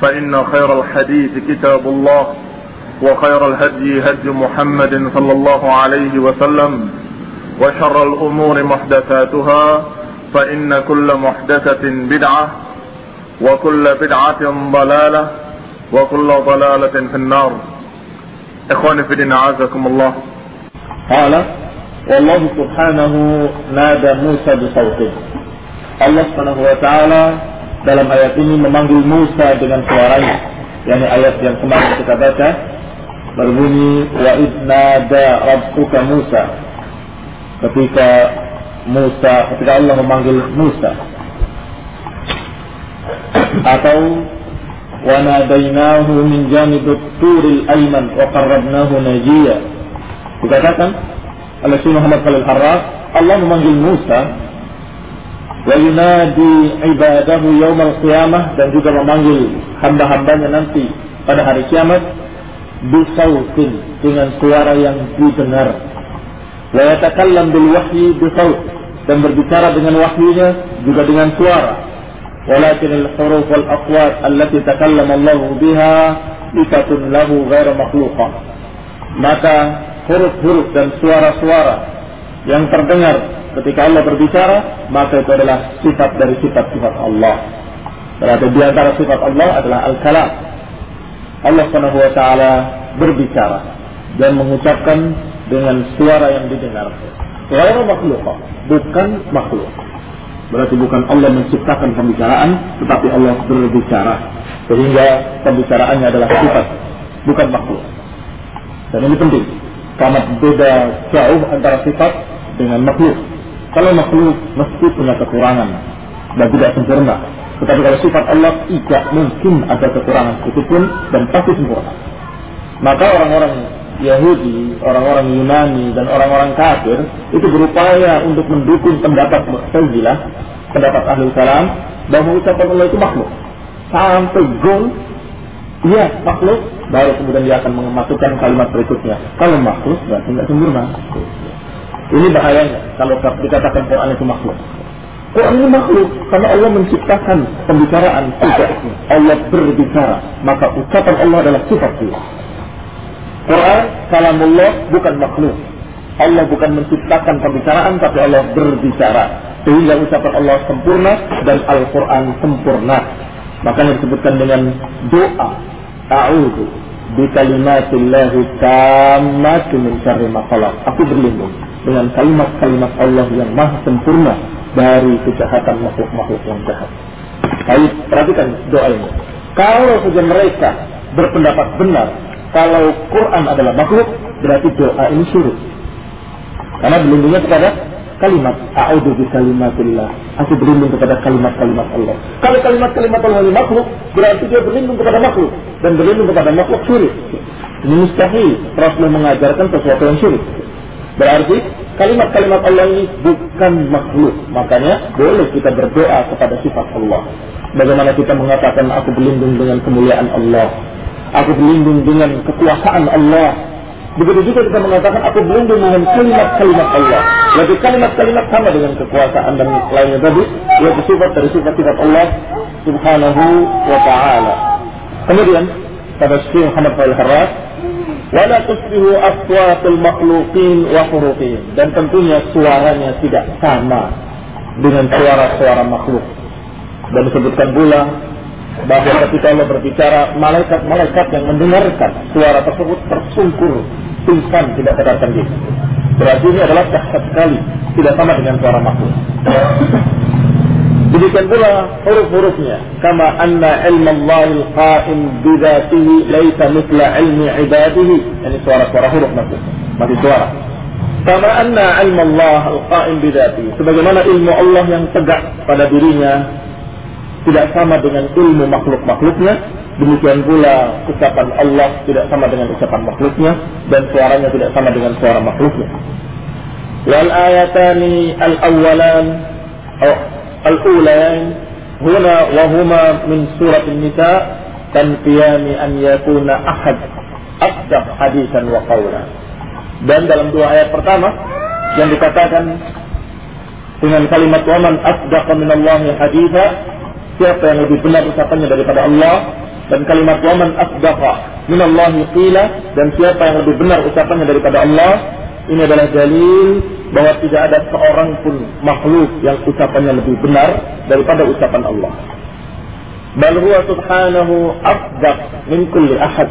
فإن خير الحديث كتاب الله وخير الهدي هدي محمد صلى الله عليه وسلم وشر الأمور محدثاتها فإن كل محدثة بدعة وكل بدعة ضلالة وكل ضلالة في النار. إخواني في الدين أعزكم الله. قال والله سبحانه نادى موسى بصوته. Subhanahu wa taala dalam ayat ini memanggil Musa dengan suaranya. Yakni ayat yang kemarin kita baca berbunyi wa idnada rabbuka Musa. Ketika Musa ketika Allah memanggil Musa. Atau wa nadainahu min janib turil ayman wa qarrabnahu najiya. Dikatakan oleh Syekh Muhammad Khalil Harras Allah memanggil Musa wa yunadi ibadahu yaumal qiyamah dan juga memanggil hamba-hambanya nanti pada hari kiamat bisautin dengan suara yang didengar. wa yatakallam bil wahyi bisaut dan berbicara dengan wahyunya juga dengan suara. walakin al huruf wal aqwat allati takallama Allah biha sifatun lahu ghairu makhluqah maka huruf-huruf dan suara-suara yang terdengar ketika Allah berbicara, maka itu adalah sifat dari sifat-sifat Allah. Berarti di antara sifat Allah adalah al-kalam. Allah Subhanahu wa taala berbicara dan mengucapkan dengan suara yang didengar. Suara makhluk, bukan makhluk. Berarti bukan Allah menciptakan pembicaraan, tetapi Allah berbicara. Sehingga pembicaraannya adalah sifat, bukan makhluk. Dan ini penting. Karena beda jauh antara sifat dengan makhluk. Kalau makhluk mesti punya kekurangan dan tidak sempurna. Tetapi kalau sifat Allah tidak mungkin ada kekurangan sedikit pun dan pasti sempurna. Maka orang-orang Yahudi, orang-orang Yunani dan orang-orang kafir itu berupaya untuk mendukung pendapat Mu'tazilah, pendapat Ahlul Kalam bahwa ucapan Allah itu makhluk. Sampai gol Iya, makhluk. Baru kemudian dia akan memasukkan kalimat berikutnya. Kalau makhluk, berarti tidak sempurna. Ini bahayanya kalau dikatakan Quran itu makhluk. Quran ini makhluk karena Allah menciptakan pembicaraan tidak. Allah berbicara, maka ucapan Allah adalah sifat dia. Quran kalamullah bukan makhluk. Allah bukan menciptakan pembicaraan tapi Allah berbicara. Sehingga ucapan Allah sempurna dan Al-Quran sempurna. Makanya disebutkan dengan doa. A'udhu bi kalimatillahi tammati min syarri Aku berlindung dengan kalimat-kalimat Allah yang maha sempurna dari kejahatan makhluk-makhluk yang jahat. Baik, perhatikan doa ini. Kalau saja mereka berpendapat benar kalau Quran adalah makhluk, berarti doa ini suruh. Karena berlindungnya kepada kalimat a'udzu bi kalimatillah. Aku berlindung kepada kalimat-kalimat Allah. Kalau kalimat-kalimat Allah ini makhluk, berarti dia berlindung kepada makhluk dan berlindung kepada makhluk syirik. Ini mustahil Rasul mengajarkan sesuatu yang syirik. Berarti kalimat-kalimat Allah ini bukan makhluk. Makanya boleh kita berdoa kepada sifat Allah. Bagaimana kita mengatakan aku berlindung dengan kemuliaan Allah. Aku berlindung dengan kekuasaan Allah. Begitu juga kita mengatakan aku berlindung dengan kalimat-kalimat Allah. Lagi kalimat-kalimat sama dengan kekuasaan dan lainnya tadi, yaitu sifat dari sifat-sifat Allah Subhanahu wa taala. Kemudian pada Syekh Muhammad Al-Harras wala tusbihu aswatul makhluqin wa hurufihim dan tentunya suaranya tidak sama dengan suara-suara makhluk. Dan disebutkan pula bahwa ketika Allah berbicara, malaikat-malaikat yang mendengarkan suara tersebut tersungkur, pingsan, tidak sadarkan diri. Berarti ini adalah dahsyat sekali, tidak sama dengan suara makhluk. Demikian pula huruf-hurufnya. Kama anna ilmu Allahil qaim bidatihi laisa mitla ilmi ibadihi. Ini suara-suara huruf masih. Masih suara. Kama anna ilmu Allah al-qaim bidatihi. Sebagaimana ilmu Allah yang tegak pada dirinya tidak sama dengan ilmu makhluk-makhluknya, demikian pula ucapan Allah tidak sama dengan ucapan makhluknya dan suaranya tidak sama dengan suara makhluknya. Wal ayatani al-awwalan al-ulayan wa huma min surat an-nisa tanfiyani an yakuna ahad asdaq hadisan wa qawla. Dan dalam dua ayat pertama yang dikatakan dengan kalimat waman min Allah haditha siapa yang lebih benar ucapannya daripada Allah dan kalimat waman asdaqa minallahi qila dan siapa yang lebih benar ucapannya daripada Allah ini adalah dalil bahwa tidak ada seorang pun makhluk yang ucapannya lebih benar daripada ucapan Allah. Bal huwa subhanahu afdaq min kulli ahad.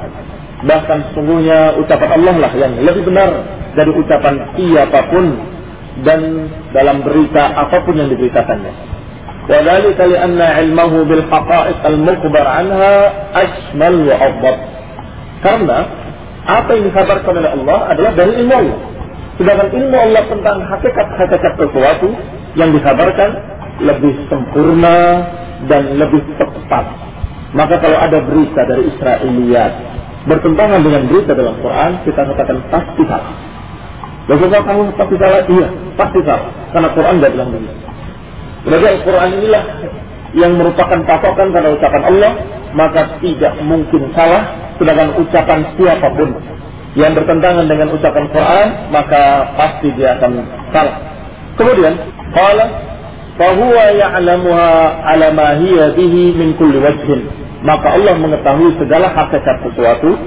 Bahkan sesungguhnya ucapan Allah lah yang lebih benar dari ucapan siapapun dan dalam berita apapun yang diberitakannya. وذلك لأن علمه بالحقائق المخبر عنها أشمل وأفضل karena apa yang dikabarkan oleh Allah adalah dari ilmu Allah sedangkan ilmu Allah tentang hakikat-hakikat sesuatu yang dikabarkan lebih sempurna dan lebih tepat maka kalau ada berita dari Israeliat bertentangan dengan berita dalam Quran kita katakan pasti salah Bagaimana kamu pasti salah? Iya, pasti salah. Karena Quran tidak bilang begitu. Berarti Al-Quran inilah yang merupakan patokan pada ucapan Allah, maka tidak mungkin salah, sedangkan ucapan siapa pun yang bertentangan dengan ucapan Quran, maka pasti dia akan salah. Kemudian, qala fahuwa ya'lamuha ala ma hiya bihi min kulli wajhin. Maka Allah mengetahui segala hakikat sesuatu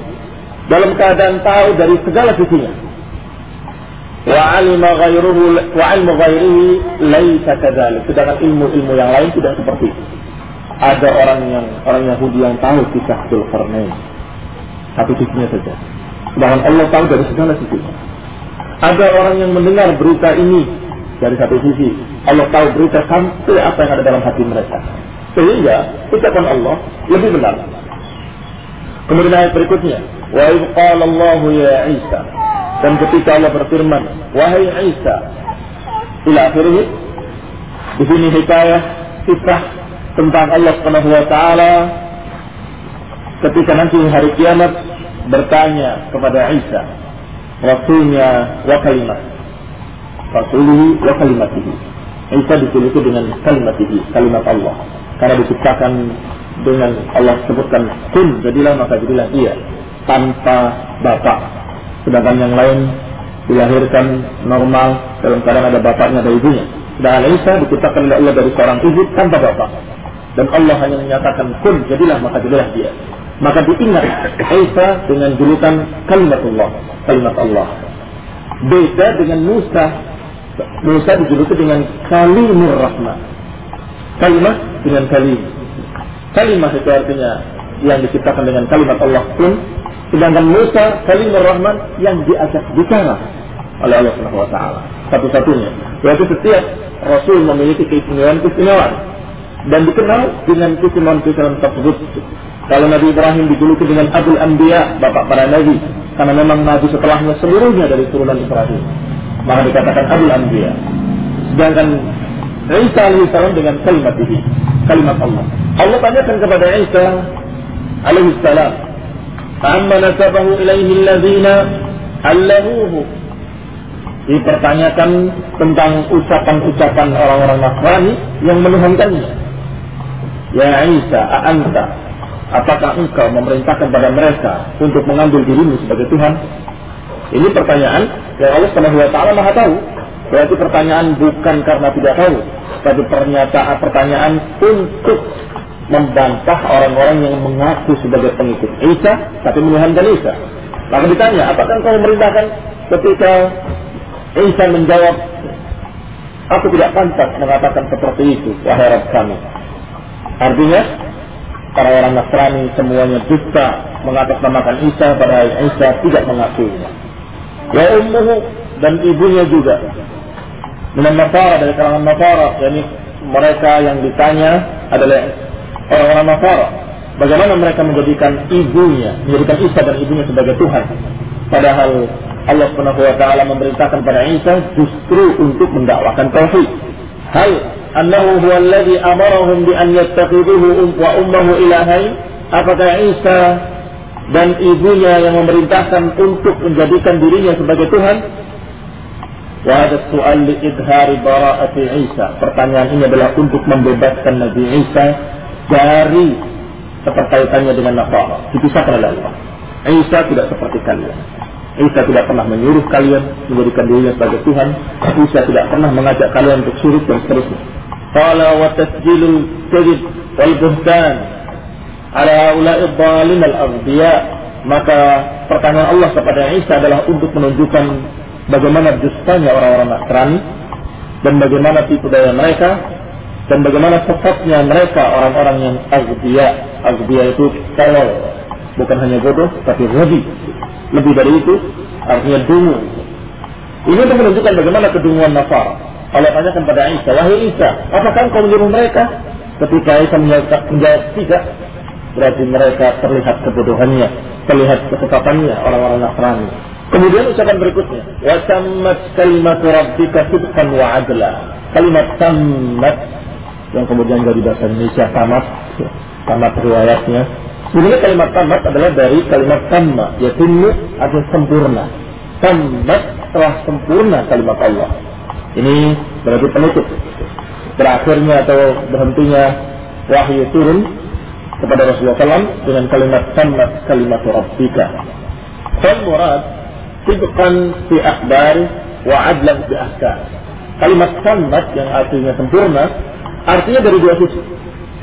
dalam keadaan tahu dari segala sisinya. Wa alima ghairuhu wa ilmu ghairihi laisa kadzalik. Sedangkan ilmu-ilmu yang lain tidak seperti itu. Ada orang yang orang Yahudi yang tahu kisah Zulkarnain. Satu sisinya saja sedangkan Allah tahu dari segala sisi. Ada orang yang mendengar berita ini dari satu sisi. Allah tahu berita sampai apa yang ada dalam hati mereka. Sehingga ucapan Allah lebih benar. Kemudian ayat berikutnya. Wa qala Allah ya Isa. Dan ketika Allah berfirman, wahai Isa, ila akhirnya, di sini hikayah kisah tentang Allah Subhanahu wa taala. Ketika nanti hari kiamat bertanya kepada Isa, rasulnya wa kalimat. Rasulihi wa kalimatihi. Isa itu dengan kalimatihi, kalimat Allah. Karena diciptakan dengan Allah sebutkan kun, jadilah maka jadilah dia tanpa bapak sedangkan yang lain dilahirkan normal dalam keadaan ada bapaknya ada ibunya. Dan Isa diciptakan oleh Allah dari seorang ibu tanpa bapak. Dan Allah hanya menyatakan kun jadilah maka jadilah dia. Maka diingat Isa dengan julukan kalimat Allah, kalimat Allah. Beda dengan Musa. Musa dijuluki dengan kalimur rahman. Kalimat dengan kalim. Kalimat itu artinya yang diciptakan dengan kalimat Allah pun Sedangkan Musa Kalimur Rahman yang diajak bicara oleh Allah Subhanahu wa taala. Satu-satunya. Berarti setiap rasul memiliki keistimewaan-keistimewaan dan dikenal dengan keistimewaan-keistimewaan tersebut. Kalau Nabi Ibrahim dijuluki dengan Abdul Anbiya, bapak para nabi, karena memang nabi setelahnya seluruhnya dari turunan Ibrahim. Maka dikatakan Abdul Anbiya. Sedangkan Isa alaihissalam dengan kalimat ini, kalimat Allah. Allah tanyakan kepada Isa alaihissalam, amma nasabahu ilaihi alladzina allamuhu dipertanyakan tentang ucapan-ucapan orang-orang Nasrani yang menuhankannya. Ya Isa, anta, apakah engkau memerintahkan pada mereka untuk mengambil dirimu sebagai Tuhan? Ini pertanyaan yang Allah Subhanahu wa taala Maha tahu. Berarti pertanyaan bukan karena tidak tahu, tapi pernyataan pertanyaan untuk membantah orang-orang yang mengaku sebagai pengikut Isa tapi menuhankan Isa. Maka ditanya, apakah kau memerintahkan ketika Isa menjawab, aku tidak pantas mengatakan seperti itu, wahai Rabb kami. Artinya, para orang Nasrani semuanya dusta mengatasnamakan Isa padahal Isa tidak mengakuinya. Ya ummuhu dan ibunya juga. Dengan Nasara dari kalangan Nasara, yakni mereka yang ditanya adalah orang-orang Nasara. Bagaimana mereka menjadikan ibunya, menjadikan Isa dan ibunya sebagai Tuhan. Padahal Allah Subhanahu wa taala memerintahkan pada Isa justru untuk mendakwakan tauhid. Hal annahu huwa alladhi amarahum bi an yattakhiduhu wa ummuhu ilahain? Apakah Isa dan ibunya yang memerintahkan untuk menjadikan dirinya sebagai Tuhan? Wahada soal idhari bara'ati Isa. Pertanyaan ini adalah untuk membebaskan Nabi Isa dari keterkaitannya dengan Nasara. Dipisahkan oleh Allah. Isa tidak seperti kalian. Isa tidak pernah menyuruh kalian menjadikan dirinya sebagai Tuhan. Isa tidak pernah mengajak kalian untuk syirik dan seterusnya. Qala wa tasjilul kadhib wal buhtan ala haula'i dhalin al aghbiya maka pertanyaan Allah kepada Isa adalah untuk menunjukkan bagaimana dustanya orang-orang Nasrani dan bagaimana tipu daya mereka dan bagaimana sesatnya mereka orang-orang yang azbiya. Azbiya itu tolol, bukan hanya bodoh tapi rugi. Lebih dari itu artinya dungu. Ini untuk menunjukkan bagaimana kedunguan Nasara. Allah tanyakan pada Isa, wahai Isa, apakah kau menyuruh mereka? Ketika Isa menjawab, tidak, berarti mereka terlihat kebodohannya, terlihat kesesatan orang-orang Nasrani. Kemudian ucapan berikutnya, wa tammat kalimatu rabbika sidqan wa adla. Kalimat tammat yang kemudian dari bahasa Indonesia tamat, tamat riwayatnya. Sebenarnya kalimat tamat adalah dari kalimat tamma, yaitu atau sempurna. Tamat telah sempurna kalimat Allah. Ini berarti penutup. Berakhirnya atau berhentinya wahyu turun kepada Rasulullah SAW dengan kalimat tamat kalimat Rabbika. Fal murad sidqan fi akhbar wa adlan fi. Kalimat tamat yang artinya sempurna Artinya dari dua sisi.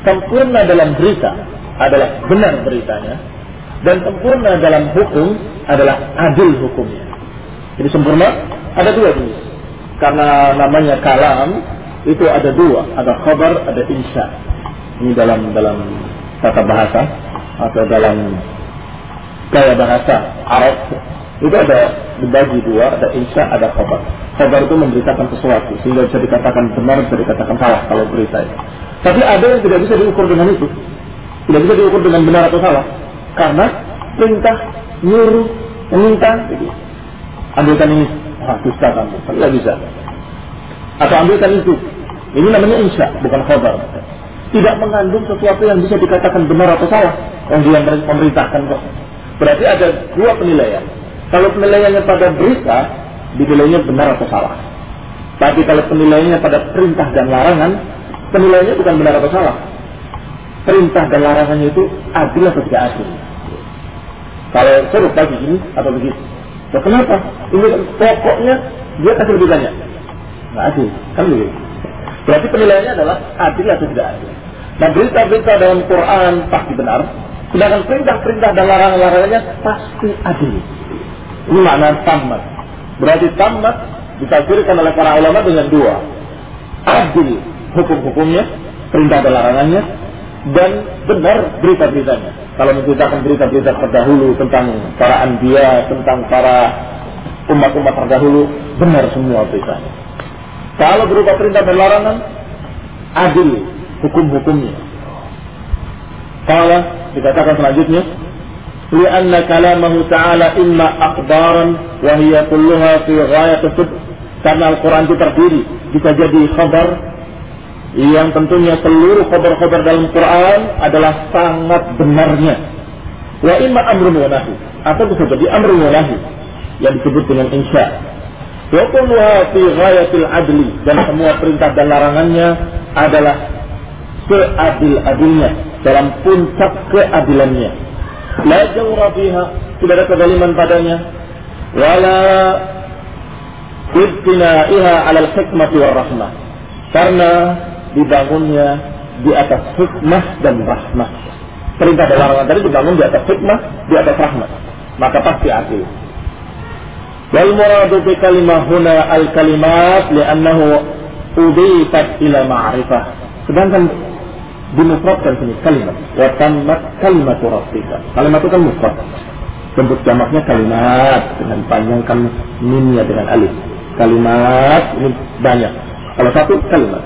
Sempurna dalam berita adalah benar beritanya. Dan sempurna dalam hukum adalah adil hukumnya. Jadi sempurna ada dua jenis. Karena namanya kalam itu ada dua. Ada khabar, ada insya. Ini dalam dalam tata bahasa atau dalam gaya bahasa Arab itu ada dibagi dua, ada insya, ada khabar. Khabar itu memberitakan sesuatu sehingga bisa dikatakan benar, bisa dikatakan salah kalau berita itu. Tapi ada yang tidak bisa diukur dengan itu. Tidak bisa diukur dengan benar atau salah. Karena perintah, nyuruh, meminta, gitu. Ambilkan ini, ah, dusta kamu, tidak bisa. Atau ambilkan itu. Ini namanya insya, bukan khabar. Tidak mengandung sesuatu yang bisa dikatakan benar atau salah. Yang dia memerintahkan kok. Berarti ada dua penilaian kalau penilaiannya pada berita, dinilainya benar atau salah. Tapi kalau penilaiannya pada perintah dan larangan, penilaiannya bukan benar atau salah. Perintah dan larangannya itu adil atau tidak adil. Kalau suruh bagi ini atau begitu. Nah, kenapa? Ini pokoknya dia kasih lebih banyak. Nggak adil, kan begitu. Berarti penilaiannya adalah adil atau tidak adil. Nah berita-berita dalam Quran pasti benar, sedangkan perintah-perintah dan larangan-larangannya pasti adil. Ini makna tamat. Berarti tamat ditafsirkan oleh para ulama dengan dua. Adil hukum-hukumnya, perintah dan larangannya, dan benar berita-beritanya. Kalau menceritakan berita-berita terdahulu tentang para anbiya, tentang para umat-umat terdahulu, benar semua beritanya. Kalau berupa perintah dan larangan, adil hukum-hukumnya. Kalau dikatakan selanjutnya, لأن كلامه تعالى إما أخبارا وهي كلها في غاية الصدق karena Al-Quran itu terdiri bisa jadi khabar yang tentunya seluruh khabar-khabar dalam Quran adalah sangat benarnya. Wa imma amrun wa nahi atau bisa jadi amrun wa nahi yang disebut dengan insya. Wa kulluha fi ghayatil adli. Dan semua perintah dan larangannya adalah seadil-adilnya. Dalam puncak keadilannya. La jawra fiha, tidak ada kezaliman padanya. wala ibtina'iha 'ala al-hikmati war rahmah. Karena dibangunnya di atas hikmah dan rahmah. Perintah dan larangan tadi dibangun di atas hikmah, di atas rahmah. Maka pasti adil. Wal muradu bi kalimah huna al kalimat li'annahu udifat ila ma'rifah. Sedangkan dimufradkan sini kalimat. Wa tammat kalimatu rabbika. Kalimat itu kan mufrad. Bentuk jamaknya kalimat dengan panjangkan mimnya dengan alif. Kalimat ini banyak. Kalau satu kalimat.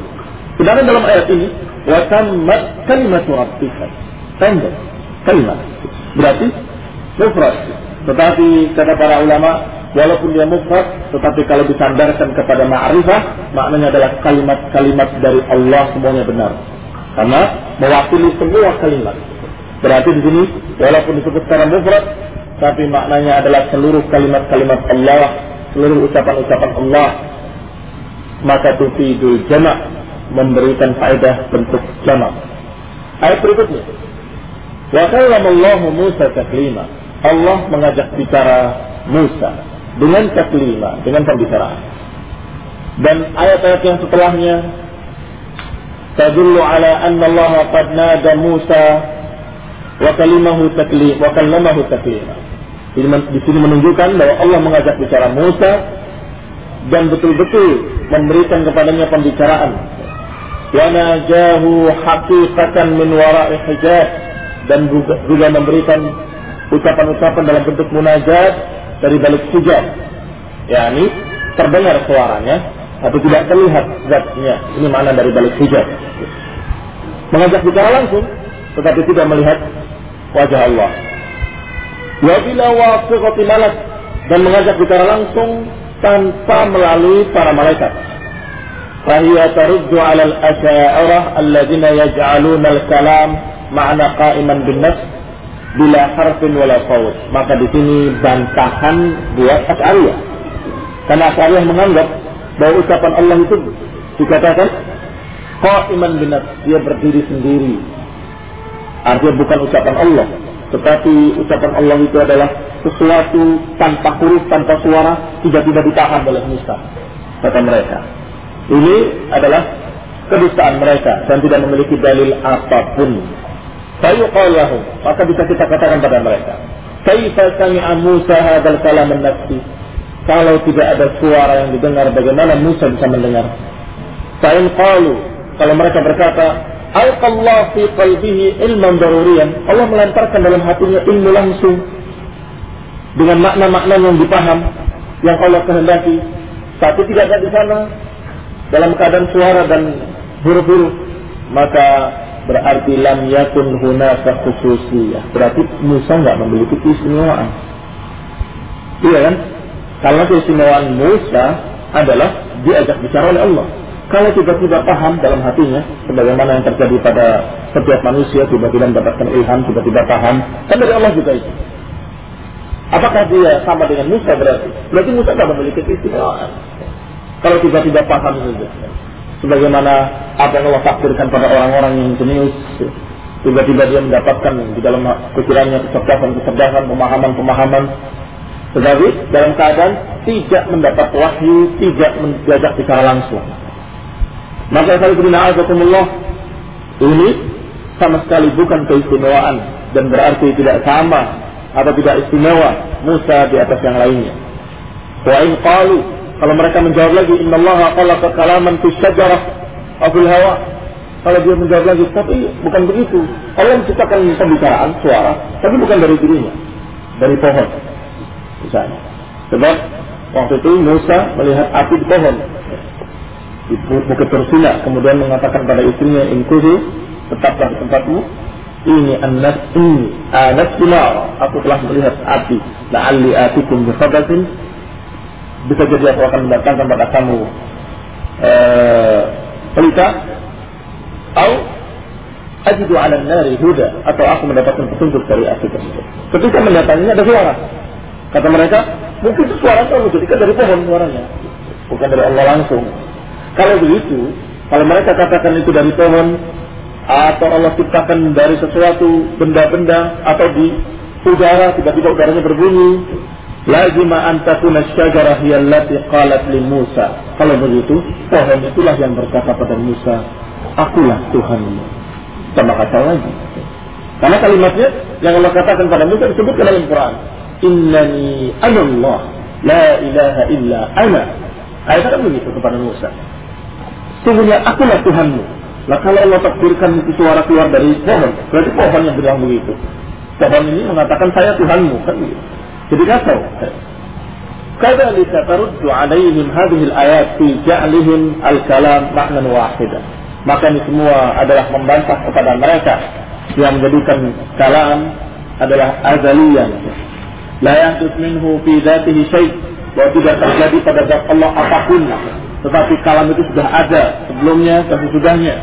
Sedangkan dalam ayat ini wa tammat kalimatu rabbika. Pendek kalimat. Berarti mufrad. Tetapi kata para ulama walaupun dia mufrad tetapi kalau disandarkan kepada ma'rifah maknanya adalah kalimat-kalimat dari Allah semuanya benar karena mewakili semua kalimat berarti di sini walaupun disebut secara mufrad tapi maknanya adalah seluruh kalimat-kalimat Allah seluruh ucapan-ucapan Allah maka tufidul jama' memberikan faedah bentuk jama' ayat berikutnya wa kallamallahu Musa taklima Allah mengajak bicara Musa dengan taklima, dengan pembicaraan. Dan ayat-ayat yang setelahnya tadullu ala anna Allah qad nada Musa wa kalimahu taklim wa kallamahu taklima. Di sini menunjukkan bahwa Allah mengajak bicara Musa dan betul-betul memberikan kepadanya pembicaraan. Najahu haqiqatan min wara'i hijab dan juga memberikan ucapan-ucapan dalam bentuk munajat dari balik hijab. yakni terdengar suaranya tapi tidak terlihat zatnya. Ini mana dari balik hijab. Mengajak bicara langsung tetapi tidak melihat wajah Allah. Wa bila wasiqati malak dan mengajak bicara langsung tanpa melalui para malaikat. Taruddu 'ala al-asy'ariyah alladziina yaj'aluna al-kalam ma'na qa'iman bin nafs bila harfin wala saut. Maka di sini bantahan buat Asy'ariyah. Karena Asy'ariyah menganggap bahwa ucapan Allah itu dikatakan qaiman binat, dia berdiri sendiri. Artinya bukan ucapan Allah, tetapi ucapan Allah itu adalah sesuatu tanpa huruf, tanpa suara, tiba-tiba ditahan oleh Musa. Kata mereka. Ini adalah kedustaan mereka dan tidak memiliki dalil apa pun Fayuqal lahum. Maka bisa kita katakan pada mereka. Kaifa sami'a Musa hadzal kalam nafsi? Kalau tidak ada suara yang didengar, bagaimana Musa bisa mendengar? Fa'in qalu. Kalau mereka berkata, Alqallah fi qalbihi ilman darurian. Allah melantarkan dalam hatinya ilmu langsung. Dengan makna-makna yang dipaham. Yang Allah kehendaki. Tapi tidak ada di sana. Dalam keadaan suara dan huruf-huruf. Maka berarti lam yakun hunaka khususiyah. Berarti Musa nggak memiliki keistimewaan. Iya kan? Karena keistimewaan Musa adalah diajak bicara oleh Allah. Kalau tiba-tiba paham dalam hatinya, sebagaimana yang terjadi pada setiap manusia, tiba-tiba mendapatkan ilham, tiba-tiba paham, kan dari Allah juga itu. Apakah dia sama dengan Musa berarti? Berarti Musa tidak memiliki keistimewaan. Kalau tiba-tiba paham saja sebagaimana apa yang Allah takdirkan pada orang-orang yang jenius tiba-tiba dia mendapatkan di dalam pikirannya kecerdasan-kecerdasan, pemahaman-pemahaman tetapi dalam keadaan tidak mendapat wahyu, tidak diajak bicara langsung. Maka saya Allah ini sama sekali bukan keistimewaan dan berarti tidak sama atau tidak istimewa Musa di atas yang lainnya. Wa in qalu kalau mereka menjawab lagi, Inna Allah khalaqa kalaman fi syajarah fil hawa. Kalau dia menjawab lagi, tapi bukan begitu. Allah menciptakan pembicaraan, suara, tapi bukan dari dirinya. Dari pohon. Misalnya. Sebab waktu itu Musa melihat api di pohon. Di bukit Tursina. Kemudian mengatakan pada istrinya, Inkuhu, tetaplah di tempatmu. Ini anas ini anas Aku telah melihat api. La'alli atikum bisabatin bisa jadi aku akan mendatangkan pada kamu eh, pelita atau ajidu ala nari huda atau aku mendapatkan petunjuk dari api tersebut. Ketika mendatanginya ada suara. Kata mereka, mungkin itu suara kamu dari pohon suaranya, bukan dari Allah langsung. Kalau begitu, kalau mereka katakan itu dari pohon atau Allah ciptakan dari sesuatu benda-benda atau di udara tiba-tiba udaranya berbunyi Lazima an takuna syajarah hiya allati qalat li Musa. Kalau begitu, pohon itulah yang berkata pada Musa, "Akulah Tuhanmu." Sama kata lagi. Karena kalimatnya yang Allah katakan pada Musa disebut dalam Al-Quran. Innani Allah, la ilaha illa ana. Ayat kan begitu kepada Musa. Sungguhnya akulah Tuhanmu. Lah kalau Allah takdirkan itu suara keluar dari pohon, berarti pohon yang bilang begitu. Pohon ini mengatakan saya Tuhanmu kan. Jadi kacau. Kadzalika taruddu alaihim hadhihi al-ayat fi ja'lihim al-kalam ma'nan wahidan. Maka ini semua adalah membantah kepada mereka yang menjadikan kalam adalah azaliyan. La yahdus minhu fi dhatihi syai' bahwa tidak terjadi pada zat Allah apa pun. Tetapi kalam itu sudah ada sebelumnya dan sesudahnya